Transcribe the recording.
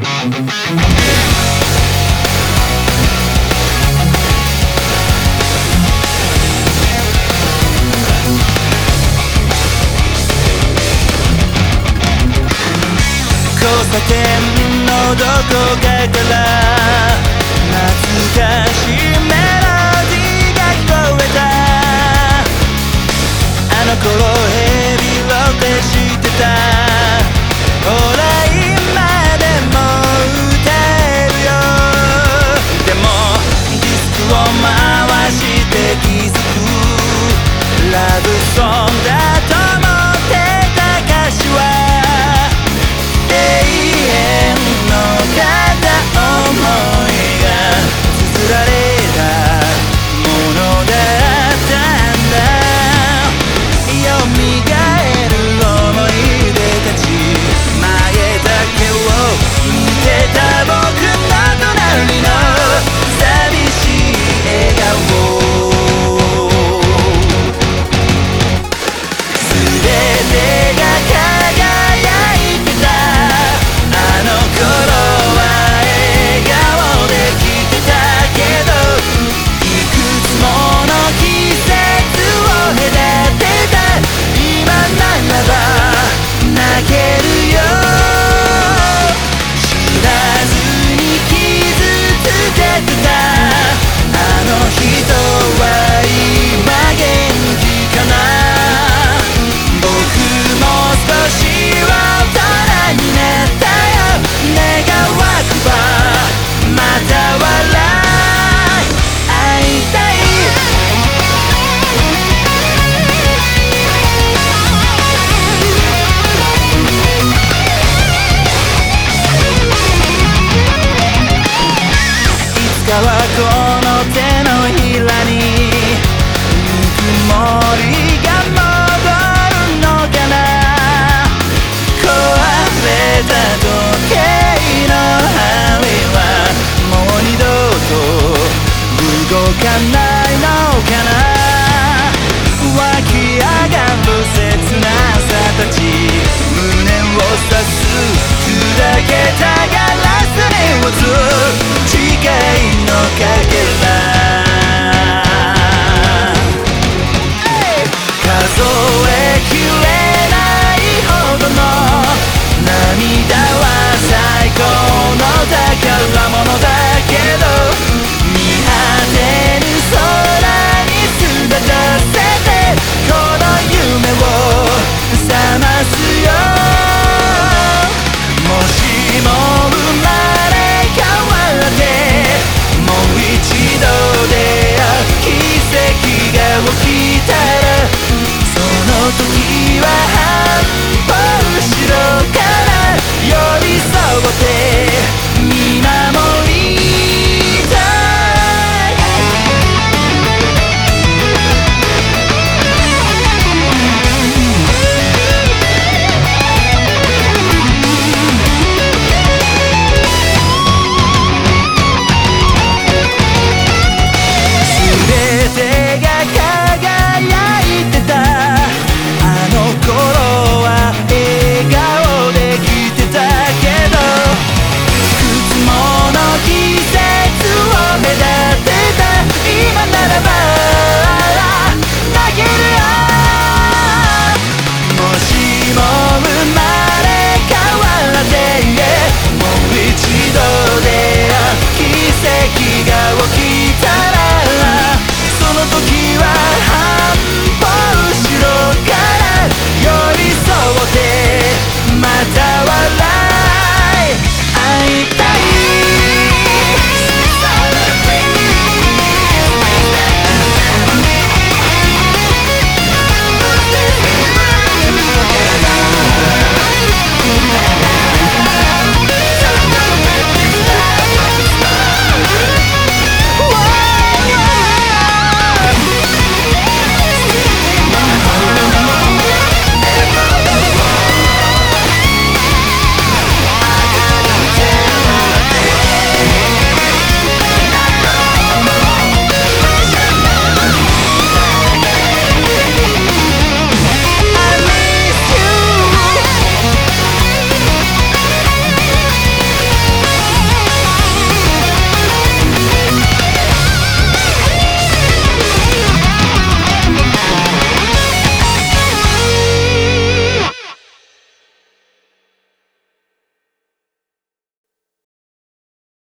交差点のどこかから song.